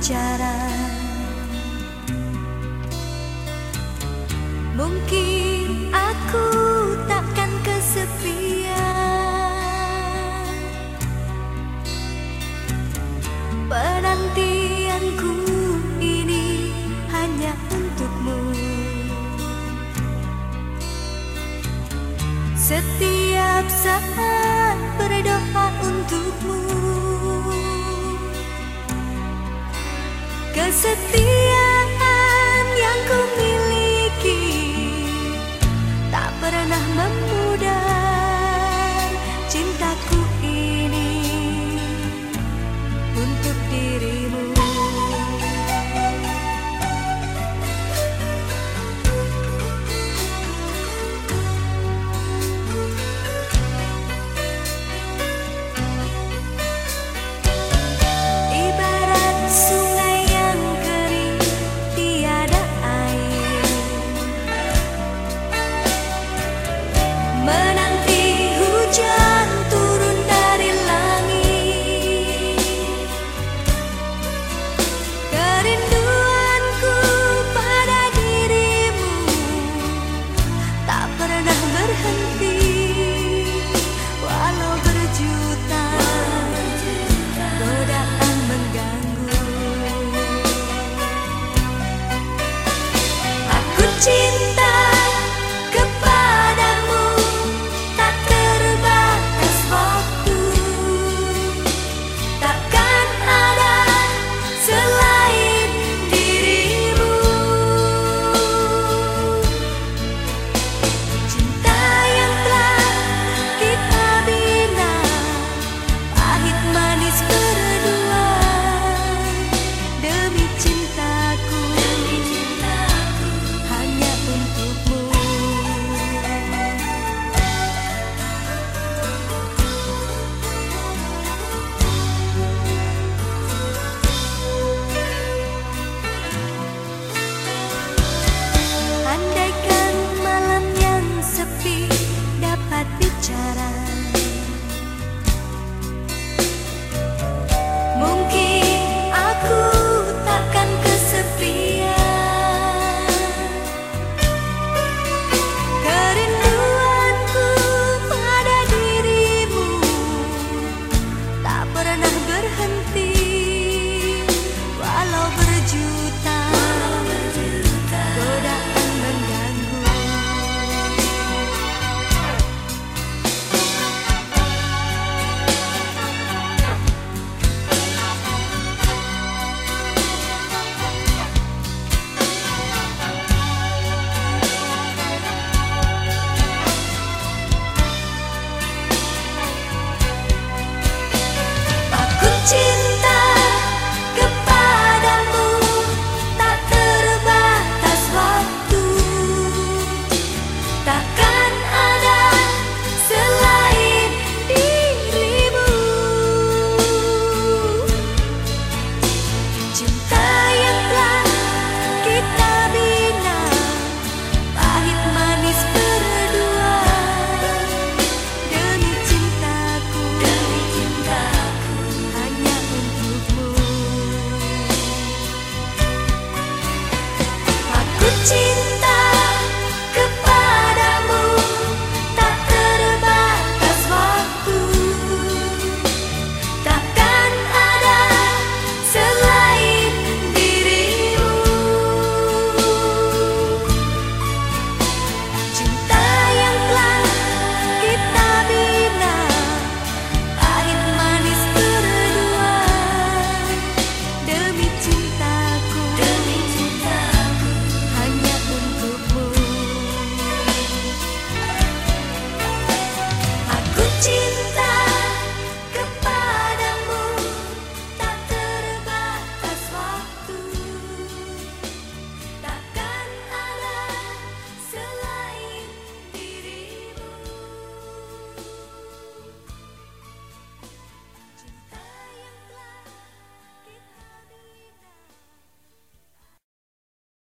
bicara Mungkin aku takkan kesepian. Penantianku ini hanya untukmu. Setiap saat berdoa untukmu. se tira. 金 watching